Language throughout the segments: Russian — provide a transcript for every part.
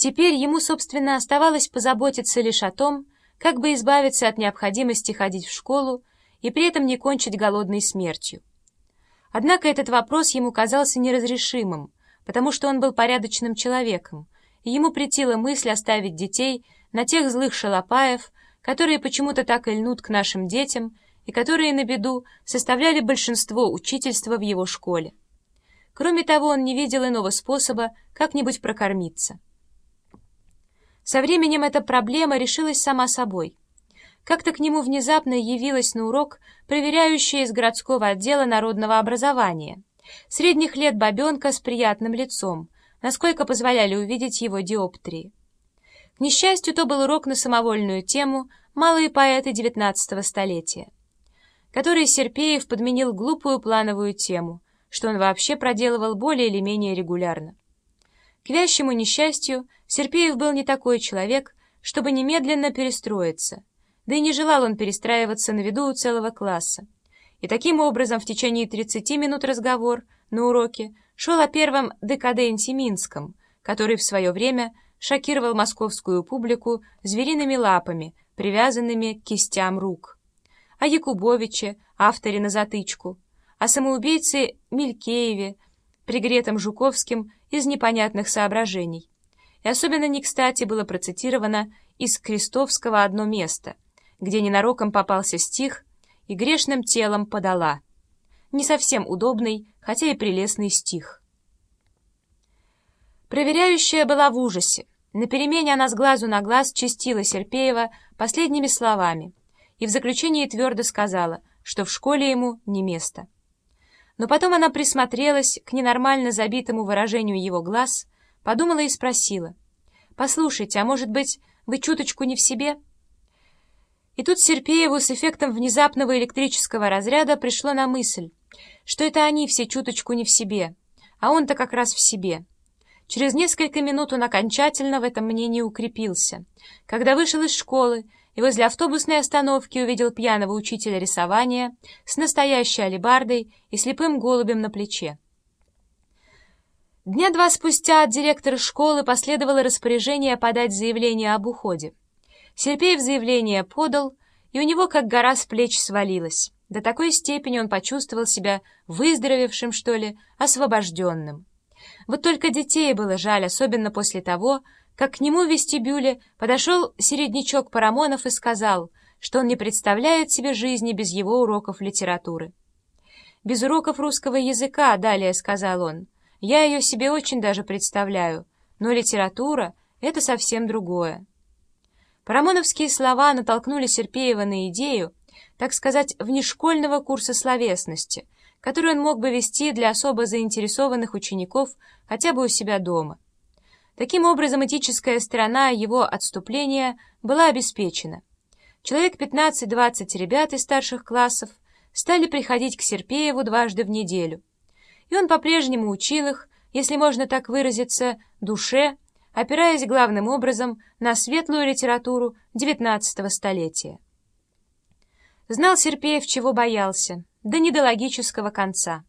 Теперь ему, собственно, оставалось позаботиться лишь о том, как бы избавиться от необходимости ходить в школу и при этом не кончить голодной смертью. Однако этот вопрос ему казался неразрешимым, потому что он был порядочным человеком, и ему претила мысль оставить детей на тех злых шалопаев, которые почему-то так и льнут к нашим детям и которые, на беду, составляли большинство учительства в его школе. Кроме того, он не видел иного способа как-нибудь прокормиться. Со временем эта проблема решилась сама собой. Как-то к нему внезапно явилась на урок проверяющая из городского отдела народного образования. Средних лет бабенка с приятным лицом, насколько позволяли увидеть его диоптрии. К несчастью, то был урок на самовольную тему «Малые поэты XIX столетия», который Серпеев подменил глупую плановую тему, что он вообще проделывал более или менее регулярно. К вящему несчастью, Серпеев был не такой человек, чтобы немедленно перестроиться, да и не желал он перестраиваться на виду у целого класса. И таким образом в течение 30 минут разговор на уроке шел о первом декаденте Минском, который в свое время шокировал московскую публику звериными лапами, привязанными к кистям рук. О Якубовиче, авторе на затычку, о самоубийце Мелькееве, пригретом Жуковским из непонятных соображений. И особенно не кстати было процитировано из Крестовского одно место, где ненароком попался стих «И грешным телом подала». Не совсем удобный, хотя и прелестный стих. Проверяющая была в ужасе. На перемене она с глазу на глаз чистила Серпеева последними словами и в заключении твердо сказала, что в школе ему не место. Но потом она присмотрелась к ненормально забитому выражению его глаз, подумала и спросила, «Послушайте, а может быть, вы чуточку не в себе?» И тут Серпееву с эффектом внезапного электрического разряда пришло на мысль, что это они все чуточку не в себе, а он-то как раз в себе. Через несколько минут он окончательно в этом мнении укрепился. Когда вышел из школы и возле автобусной остановки увидел пьяного учителя рисования с настоящей алебардой и слепым голубем на плече. Дня два спустя от директора школы последовало распоряжение подать заявление об уходе. Серпеев заявление подал, и у него как гора с плеч свалилась. До такой степени он почувствовал себя выздоровевшим, что ли, освобожденным. Вот только детей было жаль, особенно после того, как к нему в вестибюле подошел середнячок Парамонов и сказал, что он не представляет себе жизни без его уроков литературы. «Без уроков русского языка», — далее сказал он, — «я ее себе очень даже представляю, но литература — это совсем другое». Парамоновские слова натолкнули Серпеева на идею, так сказать, внешкольного курса словесности — который он мог бы вести для особо заинтересованных учеников хотя бы у себя дома. Таким образом, этическая сторона его отступления была обеспечена. Человек 15-20 ребят из старших классов стали приходить к Серпееву дважды в неделю. И он по-прежнему учил их, если можно так выразиться, душе, опираясь главным образом на светлую литературу XIX столетия. Знал Серпеев, чего боялся, да не до логического конца.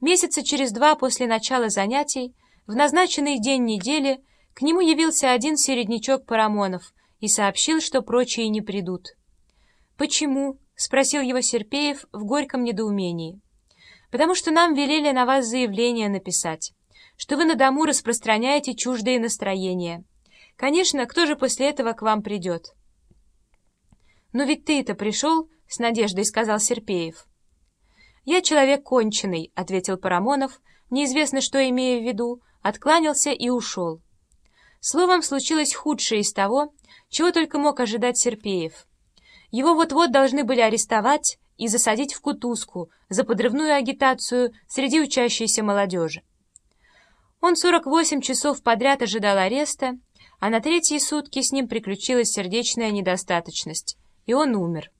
Месяца через два после начала занятий, в назначенный день недели, к нему явился один середнячок Парамонов и сообщил, что прочие не придут. «Почему?» — спросил его Серпеев в горьком недоумении. «Потому что нам велели на вас заявление написать, что вы на дому распространяете чуждые настроения. Конечно, кто же после этого к вам придет?» «Но ведь ты-то пришел», — с надеждой сказал Серпеев. «Я человек конченый», — ответил Парамонов, неизвестно что имея в виду, откланялся и ушел. Словом, случилось худшее из того, чего только мог ожидать Серпеев. Его вот-вот должны были арестовать и засадить в кутузку за подрывную агитацию среди учащейся молодежи. Он 48 часов подряд ожидал ареста, а на третьи сутки с ним приключилась сердечная недостаточность, и он умер.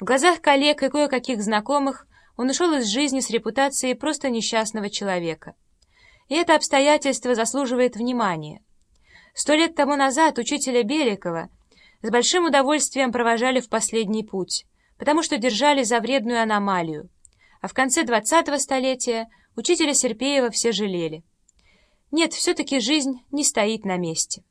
В глазах коллег и кое-каких знакомых он ушел из жизни с репутацией просто несчастного человека. И это обстоятельство заслуживает внимания. Сто лет тому назад учителя Беликова с большим удовольствием провожали в последний путь, потому что держали за вредную аномалию, а в конце 20-го столетия учителя Серпеева все жалели. Нет, все-таки жизнь не стоит на месте.